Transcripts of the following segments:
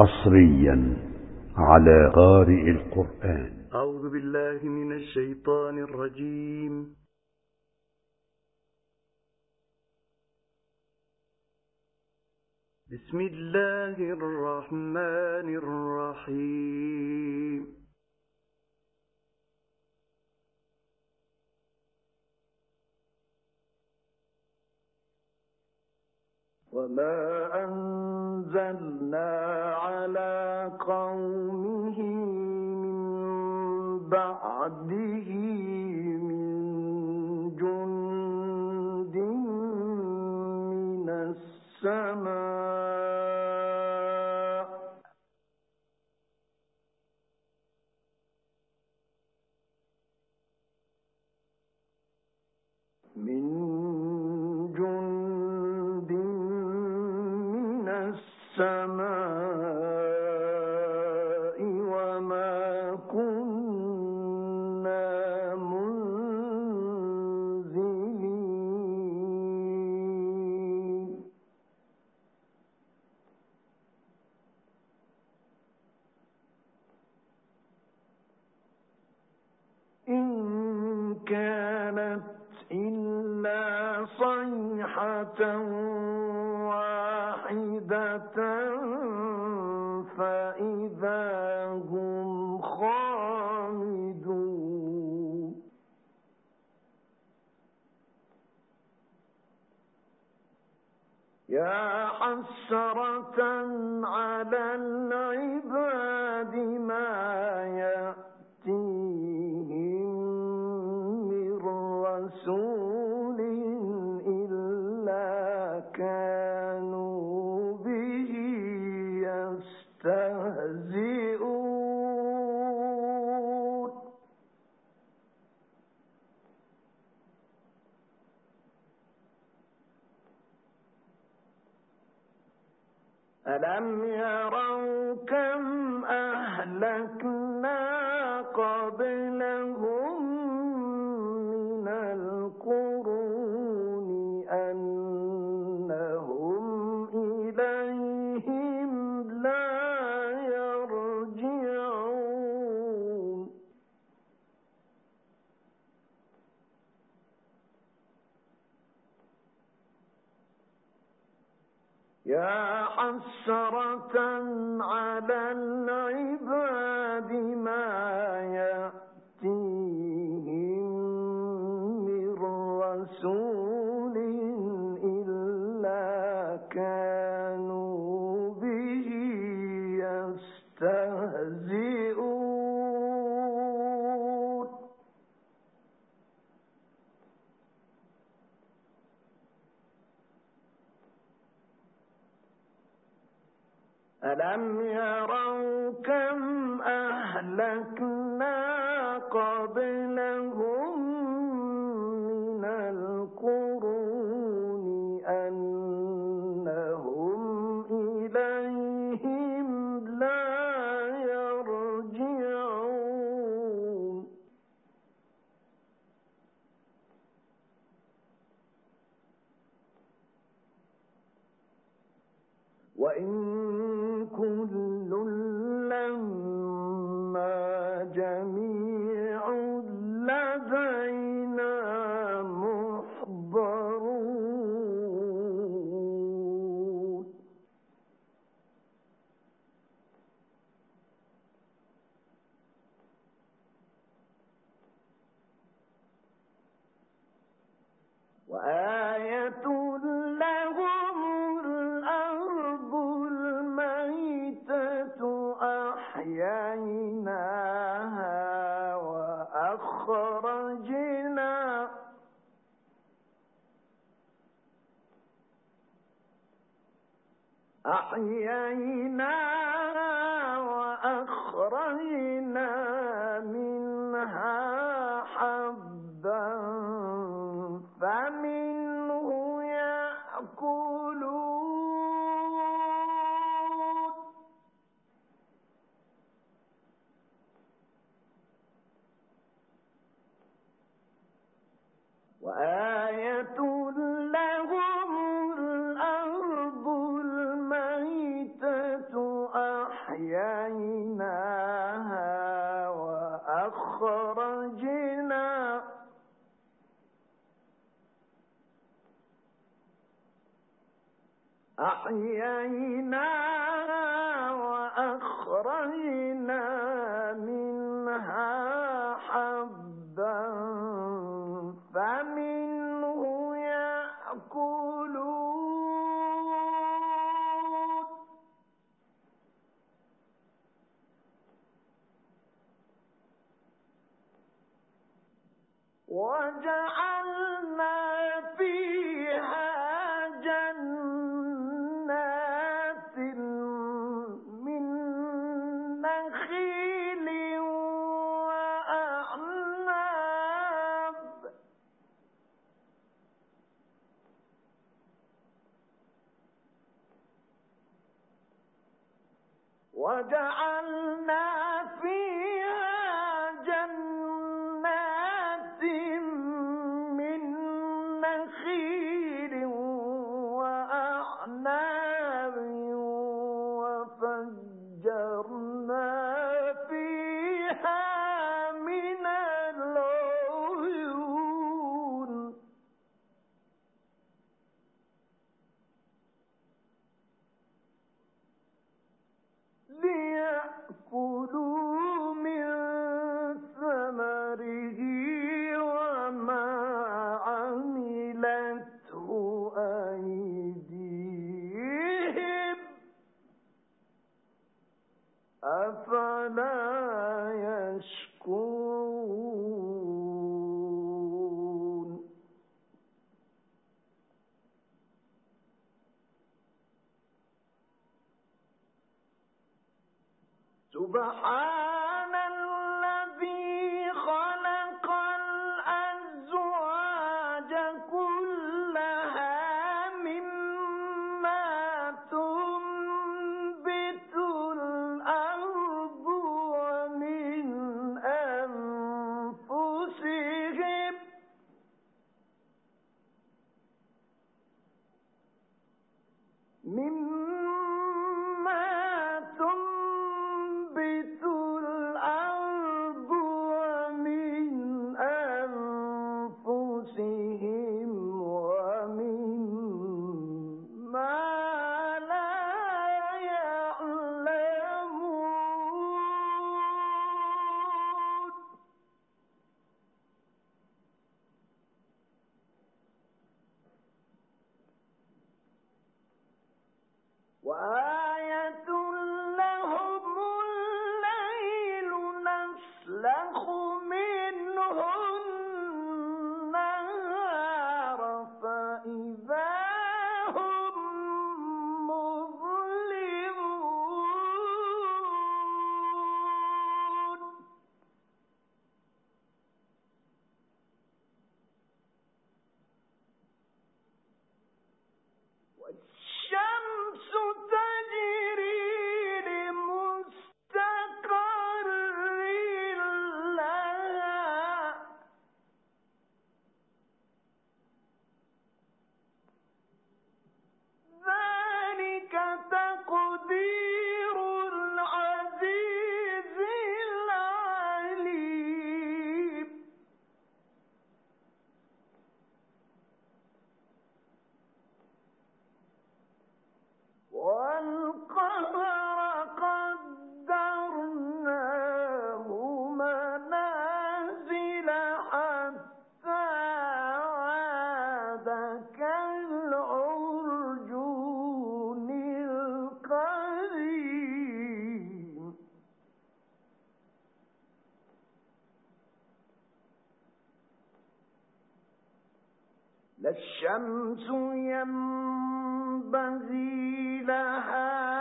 حصريا على قارئ القرآن. أعوذ بالله من الشيطان الرجيم. بسم الله الرحمن الرحيم. وما أنت أنزلنا على قومه من بعده صلاه يا حسرة على العباد ما يفعلون عم لا الشمس ينبغي لها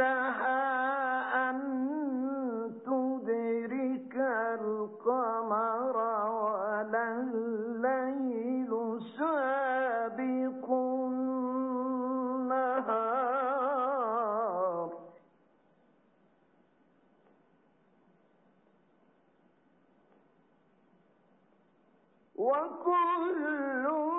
لها أن تدرك القمر ولا الليل سابق النهار وكل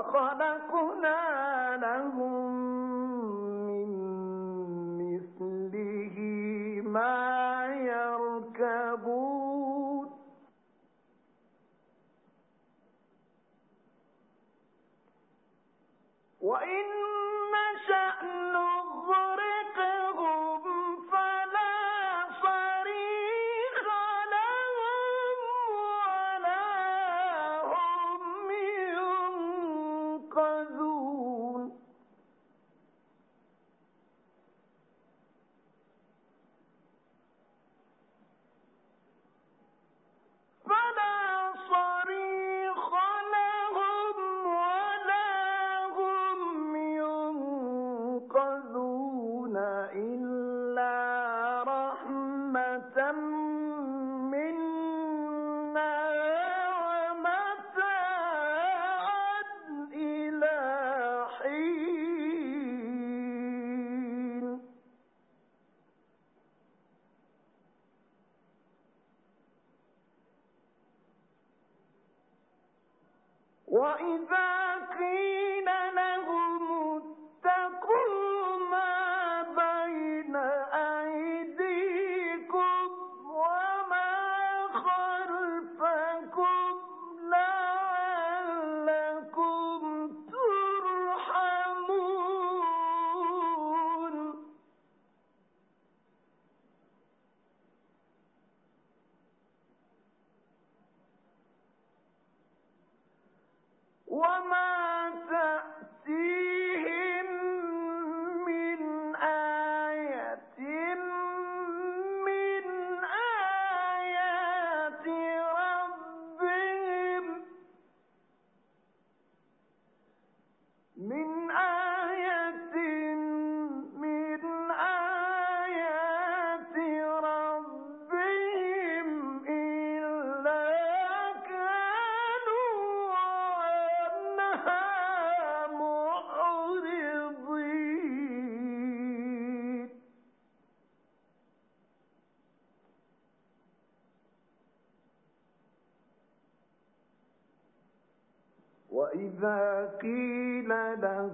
وخلقنا وإذا قيل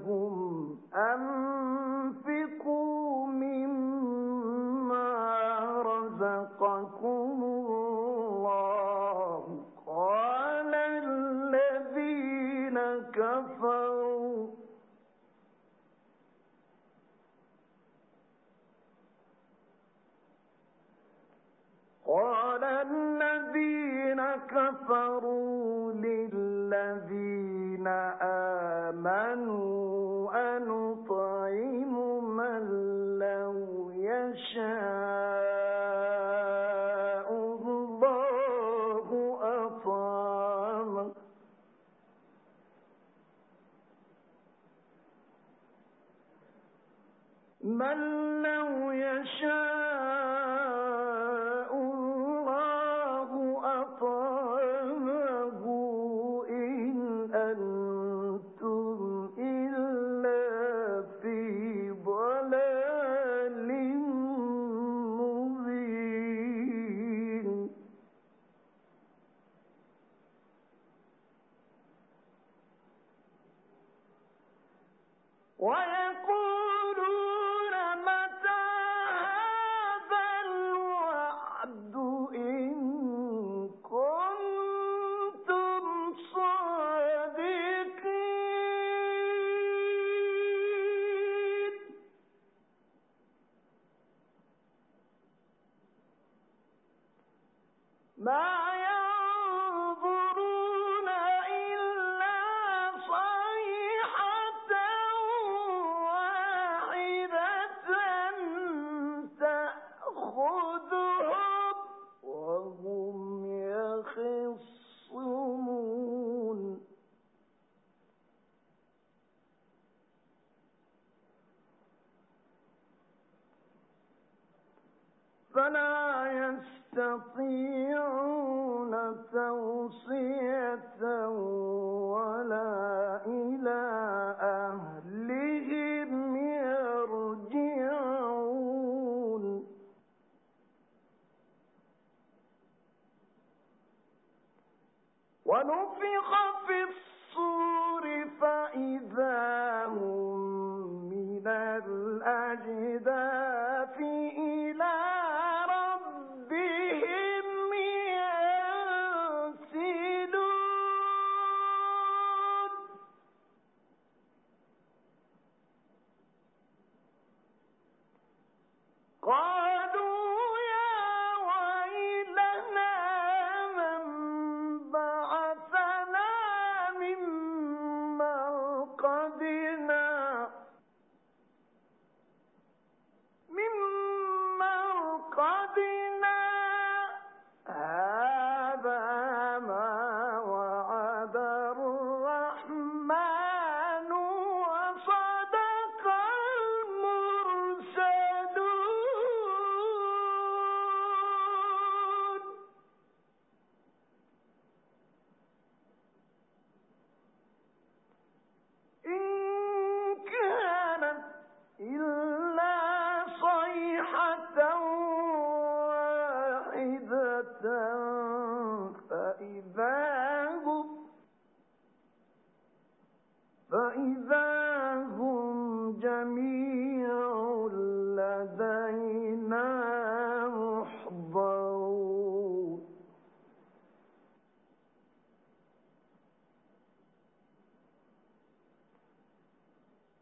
لهم أنفقوا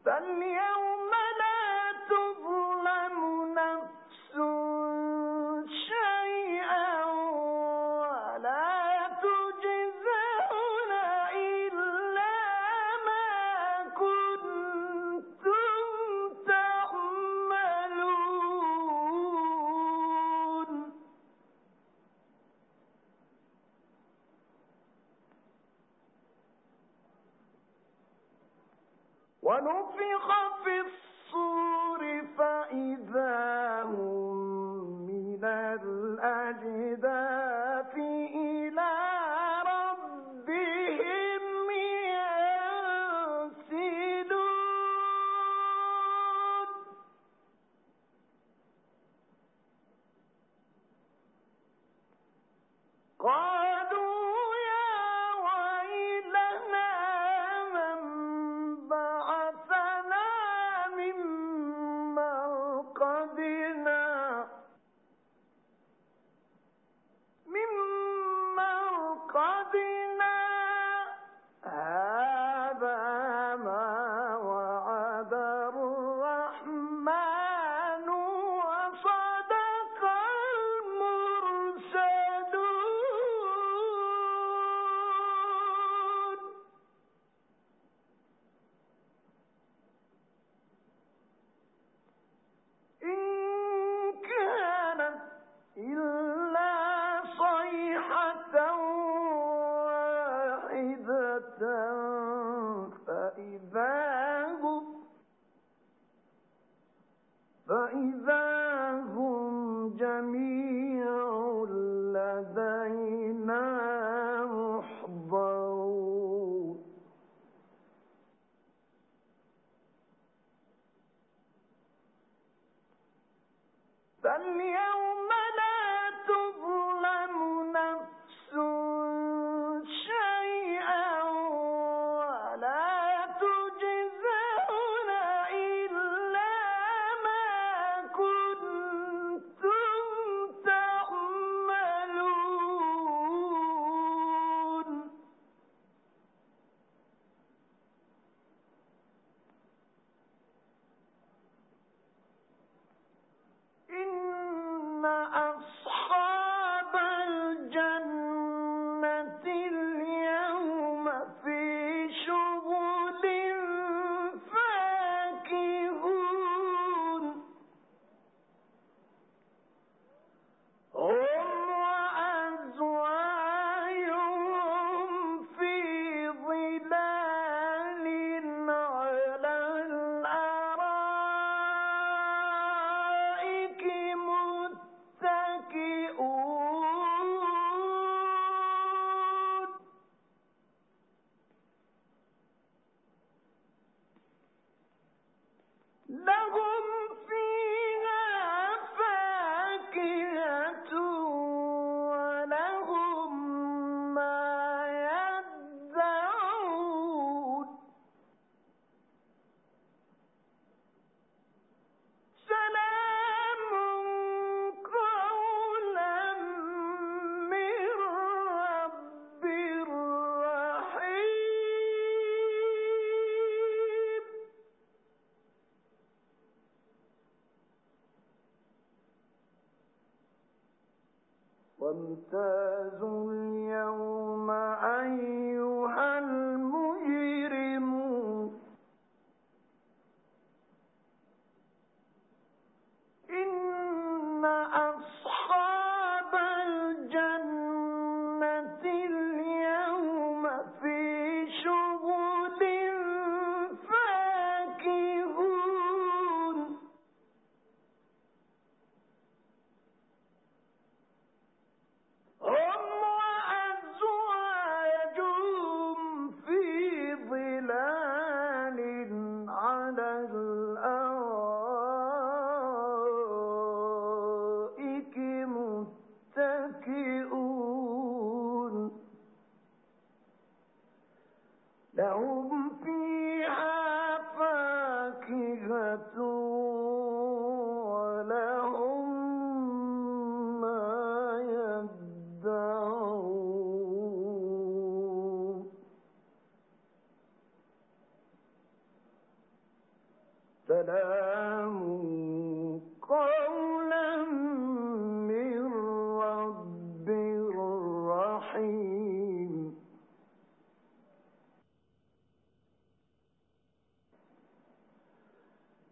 فاليوم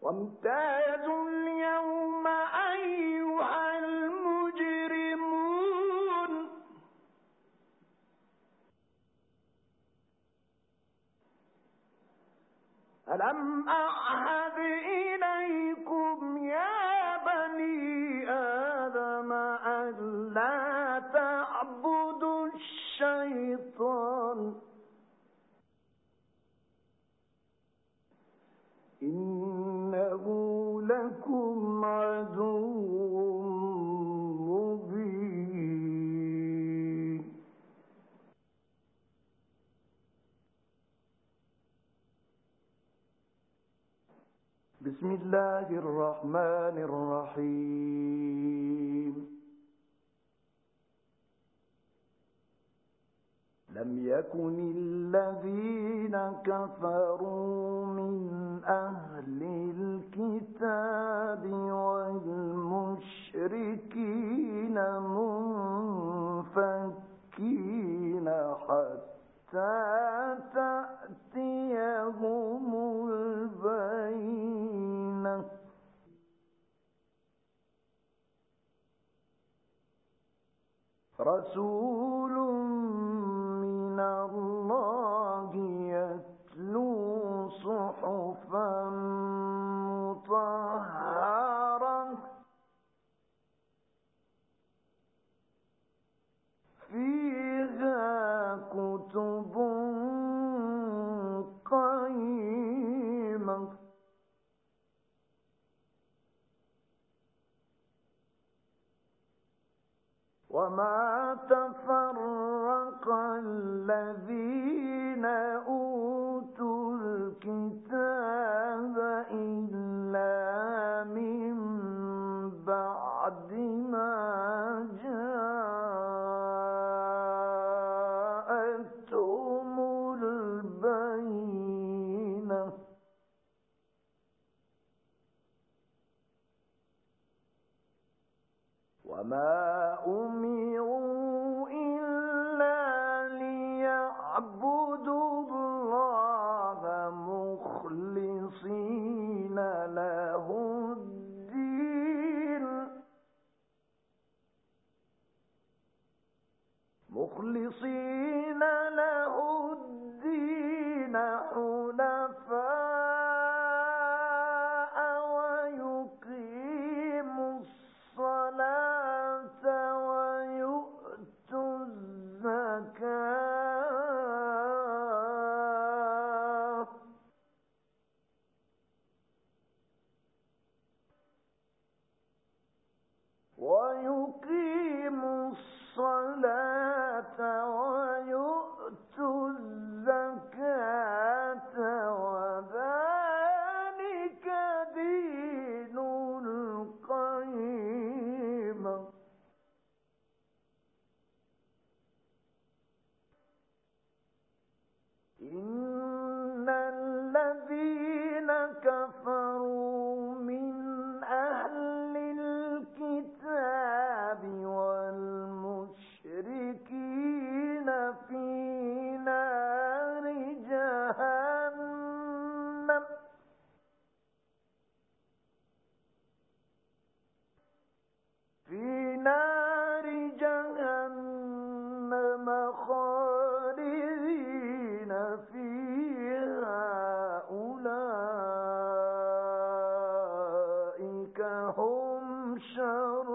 وامتازوا اليوم أيها المجرمون. ألم أعهد إليكم الرحمن الرحيم. لم يكن الذين كفروا من أهل الكتاب والمشركين منفكين حتى تأتيهم البيت رسول من الله لهم شر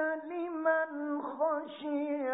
لمن خشي